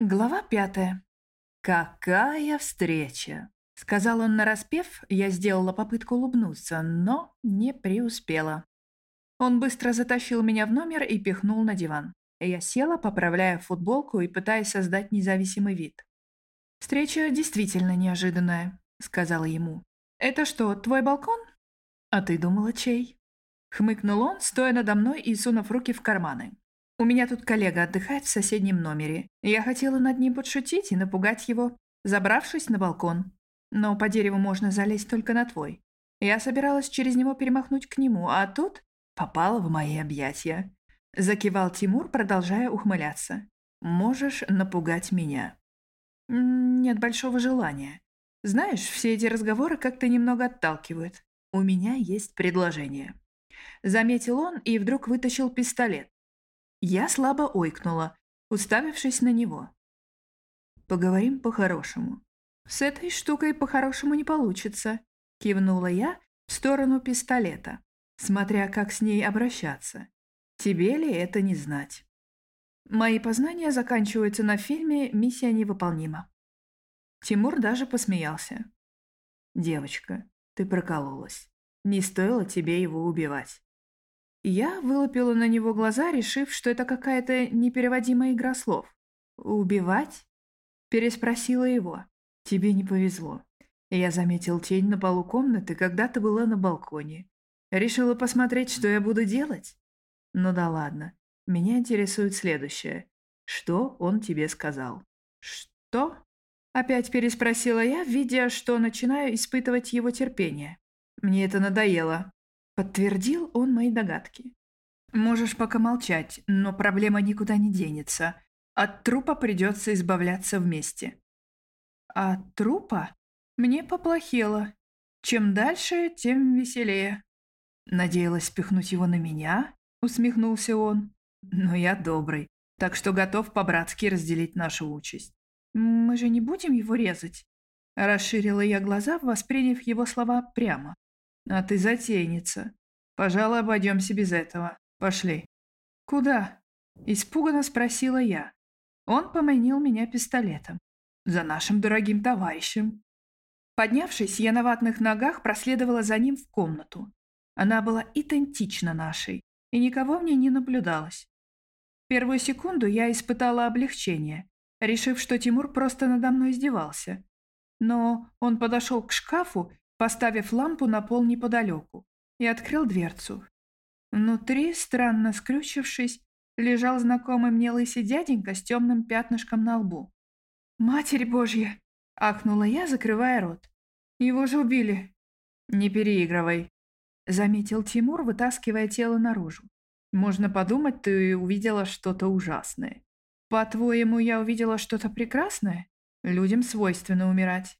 Глава пятая. «Какая встреча!» — сказал он нараспев. Я сделала попытку улыбнуться, но не преуспела. Он быстро затащил меня в номер и пихнул на диван. Я села, поправляя футболку и пытаясь создать независимый вид. «Встреча действительно неожиданная», — сказала ему. «Это что, твой балкон?» «А ты думала, чей?» Хмыкнул он, стоя надо мной и сунув руки в карманы. У меня тут коллега отдыхает в соседнем номере. Я хотела над ним подшутить и напугать его, забравшись на балкон. Но по дереву можно залезть только на твой. Я собиралась через него перемахнуть к нему, а тут попала в мои объятия. Закивал Тимур, продолжая ухмыляться. «Можешь напугать меня». «Нет большого желания. Знаешь, все эти разговоры как-то немного отталкивают. У меня есть предложение». Заметил он и вдруг вытащил пистолет. Я слабо ойкнула, уставившись на него. «Поговорим по-хорошему». «С этой штукой по-хорошему не получится», — кивнула я в сторону пистолета, смотря как с ней обращаться. «Тебе ли это не знать?» Мои познания заканчиваются на фильме «Миссия невыполнима». Тимур даже посмеялся. «Девочка, ты прокололась. Не стоило тебе его убивать. Я вылупила на него глаза, решив, что это какая-то непереводимая игра слов. «Убивать?» Переспросила его. «Тебе не повезло. Я заметил тень на полу комнаты, когда ты была на балконе. Решила посмотреть, что я буду делать? Ну да ладно. Меня интересует следующее. Что он тебе сказал?» «Что?» Опять переспросила я, видя, что начинаю испытывать его терпение. Мне это надоело. Подтвердил он мои догадки. «Можешь пока молчать, но проблема никуда не денется. От трупа придется избавляться вместе». «От трупа? Мне поплохело. Чем дальше, тем веселее». «Надеялась спихнуть его на меня?» — усмехнулся он. «Но я добрый, так что готов по-братски разделить нашу участь». «Мы же не будем его резать?» Расширила я глаза, восприняв его слова прямо. «А ты затейница. Пожалуй, обойдемся без этого. Пошли». «Куда?» – испуганно спросила я. Он поманил меня пистолетом. «За нашим дорогим товарищем». Поднявшись, я на ватных ногах проследовала за ним в комнату. Она была идентична нашей, и никого в ней не наблюдалось. Первую секунду я испытала облегчение, решив, что Тимур просто надо мной издевался. Но он подошел к шкафу поставив лампу на пол неподалеку, и открыл дверцу. Внутри, странно скрючившись, лежал знакомый мне лысый дяденька с темным пятнышком на лбу. «Матерь Божья!» — ахнула я, закрывая рот. «Его же убили!» «Не переигрывай!» — заметил Тимур, вытаскивая тело наружу. «Можно подумать, ты увидела что-то ужасное. По-твоему, я увидела что-то прекрасное? Людям свойственно умирать.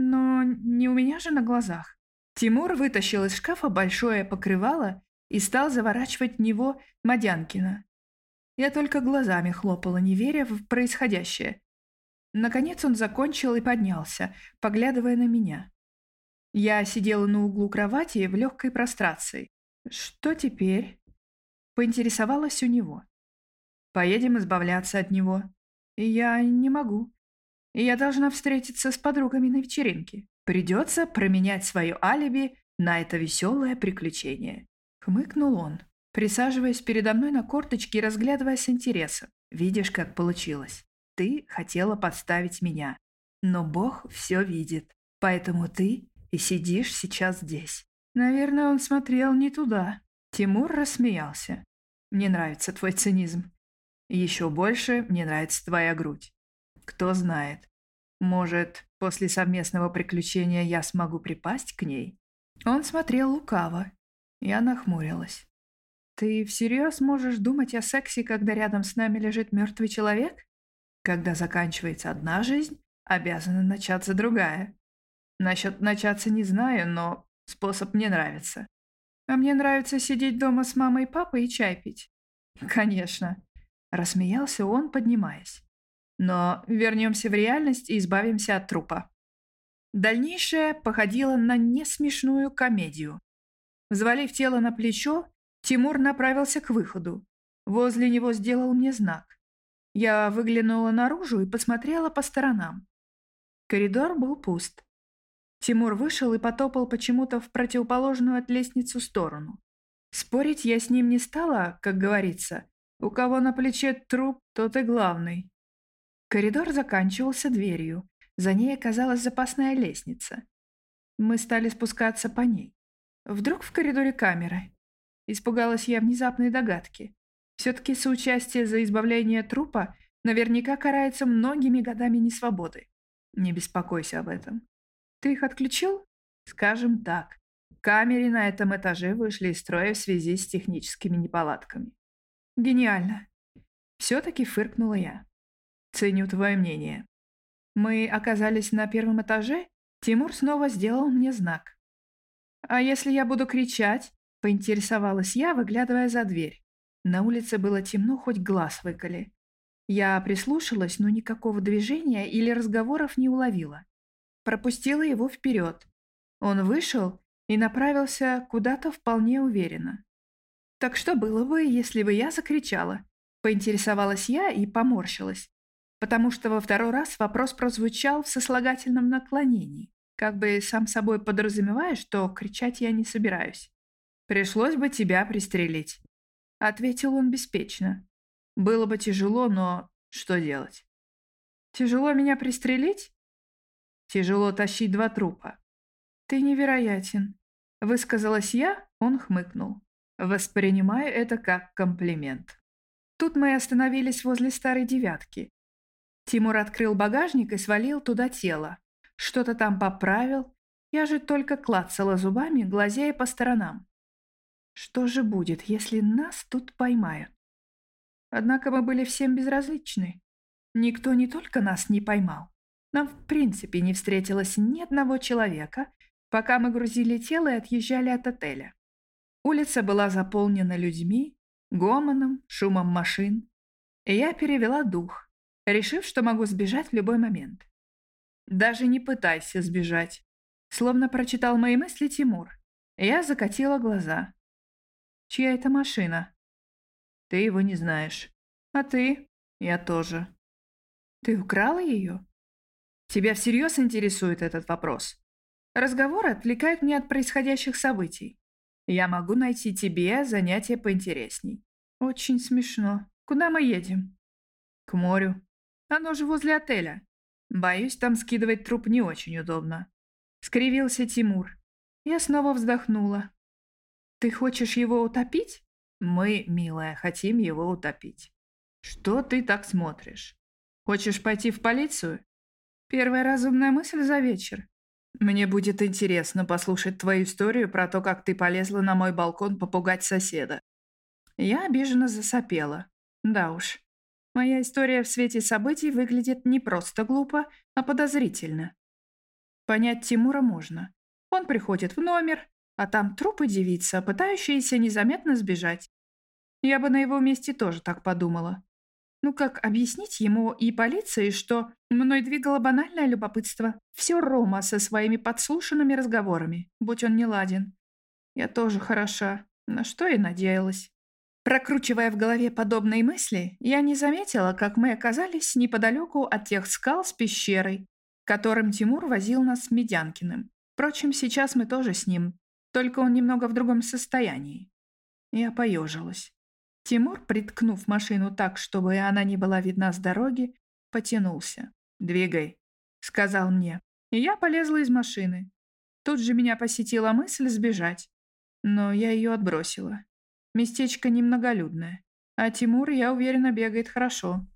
Но не у меня же на глазах. Тимур вытащил из шкафа большое покрывало и стал заворачивать в него Мадянкина. Я только глазами хлопала, не веря в происходящее. Наконец он закончил и поднялся, поглядывая на меня. Я сидела на углу кровати в легкой прострации. «Что теперь?» Поинтересовалась у него. «Поедем избавляться от него». «Я не могу и я должна встретиться с подругами на вечеринке. Придется променять свое алиби на это веселое приключение. Хмыкнул он, присаживаясь передо мной на корточки и разглядывая с интересом. Видишь, как получилось. Ты хотела подставить меня. Но Бог все видит. Поэтому ты и сидишь сейчас здесь. Наверное, он смотрел не туда. Тимур рассмеялся. Мне нравится твой цинизм. Еще больше мне нравится твоя грудь. Кто знает, может, после совместного приключения я смогу припасть к ней? Он смотрел лукаво. Я нахмурилась. Ты всерьез можешь думать о сексе, когда рядом с нами лежит мертвый человек? Когда заканчивается одна жизнь, обязана начаться другая. Насчет начаться не знаю, но способ мне нравится. А мне нравится сидеть дома с мамой и папой и чай пить. Конечно. Рассмеялся он, поднимаясь. Но вернемся в реальность и избавимся от трупа. Дальнейшее походило на несмешную комедию. Взвалив тело на плечо, Тимур направился к выходу. Возле него сделал мне знак. Я выглянула наружу и посмотрела по сторонам. Коридор был пуст. Тимур вышел и потопал почему-то в противоположную от лестницу сторону. Спорить я с ним не стала, как говорится. У кого на плече труп, тот и главный. Коридор заканчивался дверью. За ней оказалась запасная лестница. Мы стали спускаться по ней. Вдруг в коридоре камеры. Испугалась я внезапной догадки. Все-таки соучастие за избавление трупа наверняка карается многими годами несвободы. Не беспокойся об этом. Ты их отключил? Скажем так. Камеры на этом этаже вышли из строя в связи с техническими неполадками. Гениально. Все-таки фыркнула я. Ценю твое мнение. Мы оказались на первом этаже, Тимур снова сделал мне знак. «А если я буду кричать?» — поинтересовалась я, выглядывая за дверь. На улице было темно, хоть глаз выколи. Я прислушалась, но никакого движения или разговоров не уловила. Пропустила его вперед. Он вышел и направился куда-то вполне уверенно. «Так что было бы, если бы я закричала?» Поинтересовалась я и поморщилась, потому что во второй раз вопрос прозвучал в сослагательном наклонении, как бы сам собой подразумевая, что кричать я не собираюсь. «Пришлось бы тебя пристрелить», — ответил он беспечно. «Было бы тяжело, но что делать?» «Тяжело меня пристрелить?» «Тяжело тащить два трупа». «Ты невероятен», — высказалась я, он хмыкнул. Воспринимаю это как комплимент. Тут мы остановились возле старой девятки. Тимур открыл багажник и свалил туда тело. Что-то там поправил. Я же только клацала зубами, глазея по сторонам. Что же будет, если нас тут поймают? Однако мы были всем безразличны. Никто не только нас не поймал. Нам в принципе не встретилось ни одного человека, пока мы грузили тело и отъезжали от отеля. Улица была заполнена людьми, гомоном, шумом машин. И я перевела дух, решив, что могу сбежать в любой момент. «Даже не пытайся сбежать», словно прочитал мои мысли Тимур. Я закатила глаза. «Чья это машина?» «Ты его не знаешь. А ты?» «Я тоже». «Ты украла ее?» «Тебя всерьез интересует этот вопрос?» Разговоры отвлекают меня от происходящих событий. Я могу найти тебе занятие поинтересней. Очень смешно. Куда мы едем? К морю. Оно же возле отеля. Боюсь, там скидывать труп не очень удобно. Скривился Тимур. Я снова вздохнула. Ты хочешь его утопить? Мы, милая, хотим его утопить. Что ты так смотришь? Хочешь пойти в полицию? Первая разумная мысль за вечер. Мне будет интересно послушать твою историю про то, как ты полезла на мой балкон попугать соседа. Я обиженно засопела. Да уж. Моя история в свете событий выглядит не просто глупо, а подозрительно. Понять Тимура можно. Он приходит в номер, а там трупы девица, пытающиеся незаметно сбежать. Я бы на его месте тоже так подумала. Ну как объяснить ему и полиции, что мной двигало банальное любопытство? Все Рома со своими подслушанными разговорами, будь он не ладен. Я тоже хороша, на что и надеялась. Прокручивая в голове подобные мысли, я не заметила, как мы оказались неподалеку от тех скал с пещерой, которым Тимур возил нас с Медянкиным. Впрочем, сейчас мы тоже с ним, только он немного в другом состоянии. Я поежилась. Тимур, приткнув машину так, чтобы она не была видна с дороги, потянулся. «Двигай», — сказал мне. И я полезла из машины. Тут же меня посетила мысль сбежать. Но я ее отбросила. Местечко немноголюдное. А Тимур, я уверена, бегает хорошо.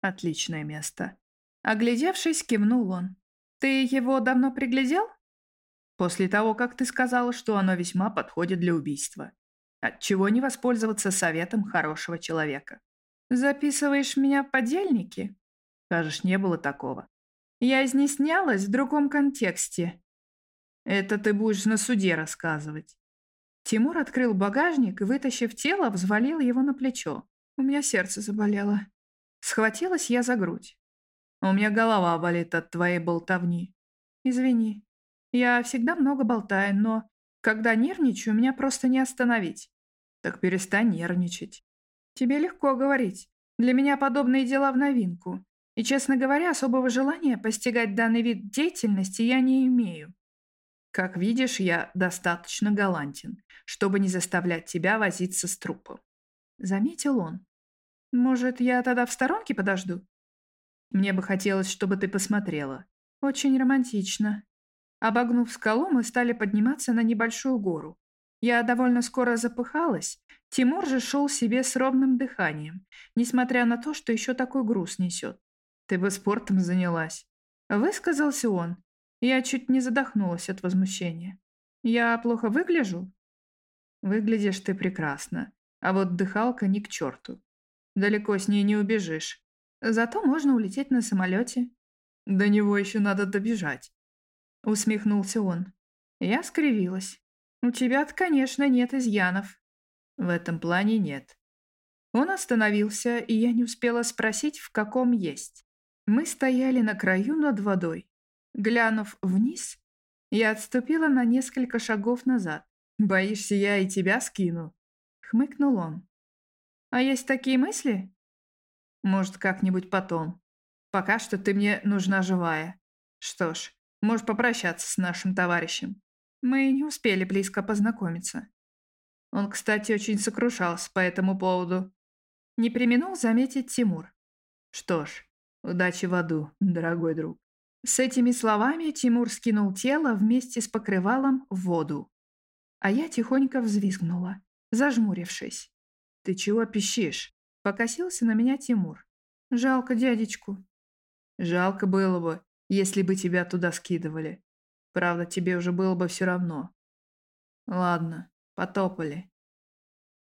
Отличное место. Оглядевшись, кивнул он. «Ты его давно приглядел?» «После того, как ты сказала, что оно весьма подходит для убийства. Отчего не воспользоваться советом хорошего человека? Записываешь меня в подельники? Скажешь, не было такого. Я из ней снялась в другом контексте. Это ты будешь на суде рассказывать. Тимур открыл багажник и, вытащив тело, взвалил его на плечо. У меня сердце заболело. Схватилась я за грудь. У меня голова болит от твоей болтовни. Извини. Я всегда много болтаю, но когда нервничаю, меня просто не остановить. Так перестань нервничать. Тебе легко говорить. Для меня подобные дела в новинку. И, честно говоря, особого желания постигать данный вид деятельности я не имею. Как видишь, я достаточно галантен, чтобы не заставлять тебя возиться с трупом. Заметил он. Может, я тогда в сторонке подожду? Мне бы хотелось, чтобы ты посмотрела. Очень романтично. Обогнув скалу, мы стали подниматься на небольшую гору. Я довольно скоро запыхалась. Тимур же шел себе с ровным дыханием, несмотря на то, что еще такой груз несет. Ты бы спортом занялась. Высказался он. Я чуть не задохнулась от возмущения. Я плохо выгляжу? Выглядишь ты прекрасно. А вот дыхалка ни к черту. Далеко с ней не убежишь. Зато можно улететь на самолете. До него еще надо добежать. Усмехнулся он. Я скривилась. У тебя-то, конечно, нет изъянов. В этом плане нет. Он остановился, и я не успела спросить, в каком есть. Мы стояли на краю над водой. Глянув вниз, я отступила на несколько шагов назад. «Боишься, я и тебя скину?» — хмыкнул он. «А есть такие мысли?» «Может, как-нибудь потом. Пока что ты мне нужна живая. Что ж, можешь попрощаться с нашим товарищем. Мы не успели близко познакомиться». Он, кстати, очень сокрушался по этому поводу. Не применул заметить Тимур. «Что ж, удачи в аду, дорогой друг». С этими словами Тимур скинул тело вместе с покрывалом в воду. А я тихонько взвизгнула, зажмурившись. «Ты чего пищишь?» Покосился на меня Тимур. «Жалко дядечку». «Жалко было бы, если бы тебя туда скидывали. Правда, тебе уже было бы все равно». «Ладно, потопали».